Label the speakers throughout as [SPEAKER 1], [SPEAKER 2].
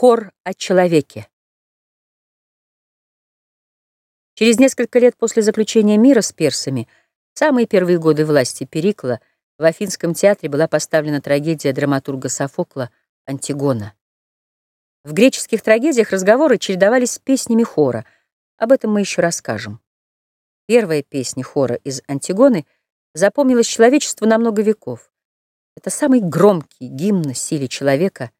[SPEAKER 1] Хор о человеке. Через несколько лет после заключения мира с персами, в самые первые годы власти Перикла, в Афинском театре была поставлена трагедия драматурга Софокла «Антигона». В греческих трагедиях разговоры чередовались с песнями хора. Об этом мы еще расскажем. Первая песня хора из «Антигоны» запомнилась человечеству на много веков. Это самый громкий гимн силе человека —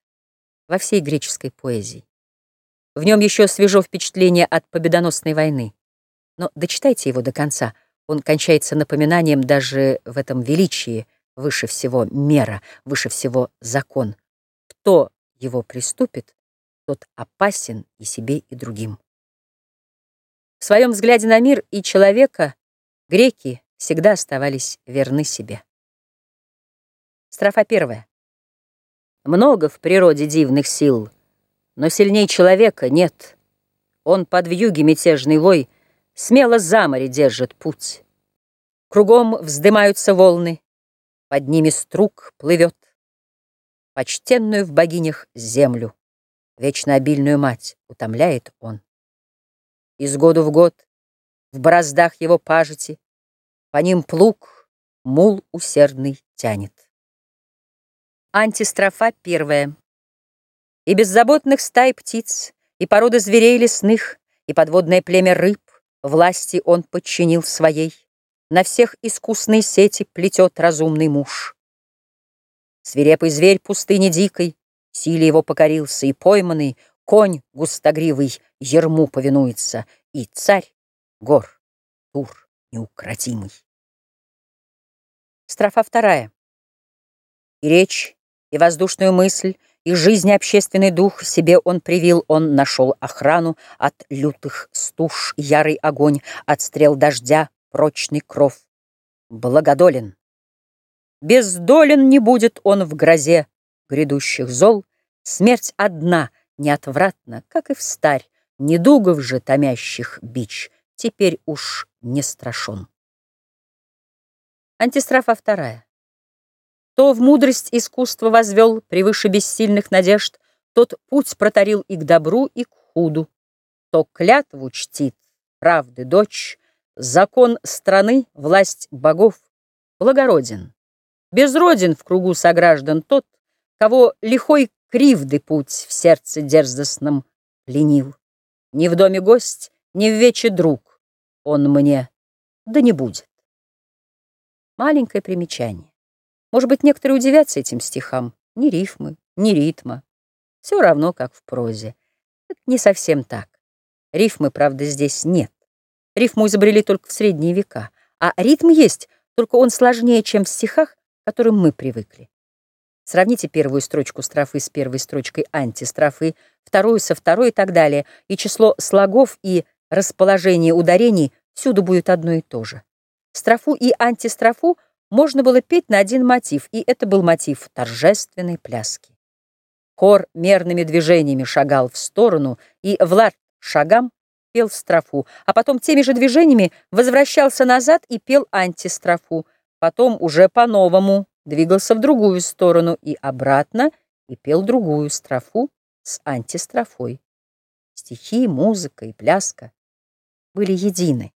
[SPEAKER 1] во всей греческой поэзии. В нем еще свежо впечатление от победоносной войны. Но дочитайте его до конца. Он кончается напоминанием даже в этом величии выше всего мера, выше всего закон. Кто его приступит, тот опасен и себе, и другим. В своем взгляде на мир и человека греки всегда оставались верны себе. Строфа первая. Много в природе дивных сил, но сильней человека нет. Он под вьюги мятежный вой смело за море держит путь. Кругом вздымаются волны, под ними струк плывет. Почтенную в богинях землю, вечно обильную мать, утомляет он. Из года в год в бороздах его пажити по ним плуг мул усердный тянет. Антистрофа первая. И беззаботных стай птиц, и породы зверей лесных, и подводное племя рыб власти он подчинил своей. На всех искусные сети плетет разумный муж. Свирепый зверь пустыни дикой, силе его покорился, и пойманный конь густогривый ерму повинуется, и царь гор Тур неукротимый. Строфа вторая. И речь и воздушную мысль, и жизни общественный дух себе он привил, он нашел охрану от лютых стуж, ярый огонь, от стрел дождя, прочный кров. Благодолен. Бездолен не будет он в грозе грядущих зол, смерть одна, неотвратна, как и в старь, недугов же томящих бич, теперь уж не страшен. Антистрафа вторая. Кто в мудрость искусства возвел превыше бессильных надежд, Тот путь протарил и к добру, и к худу. Кто клятву чтит, правды дочь, Закон страны, власть богов, благороден. Безроден в кругу сограждан тот, Кого лихой кривды путь в сердце дерзостном пленил. Ни в доме гость, ни в вече друг Он мне, да не будет. Маленькое примечание. Может быть, некоторые удивятся этим стихам. Ни рифмы, ни ритма. Все равно, как в прозе. Это не совсем так. Рифмы, правда, здесь нет. Рифму изобрели только в средние века. А ритм есть, только он сложнее, чем в стихах, к которым мы привыкли. Сравните первую строчку строфы с первой строчкой антистрофы, вторую со второй и так далее, и число слогов и расположение ударений всюду будет одно и то же. Строфу и антистрофу можно было петь на один мотив, и это был мотив торжественной пляски. Хор мерными движениями шагал в сторону, и Влад шагам пел строфу, а потом теми же движениями возвращался назад и пел антистрофу, потом уже по-новому двигался в другую сторону и обратно и пел другую строфу с антистрофой. Стихи, музыка и пляска были едины.